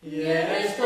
Y eres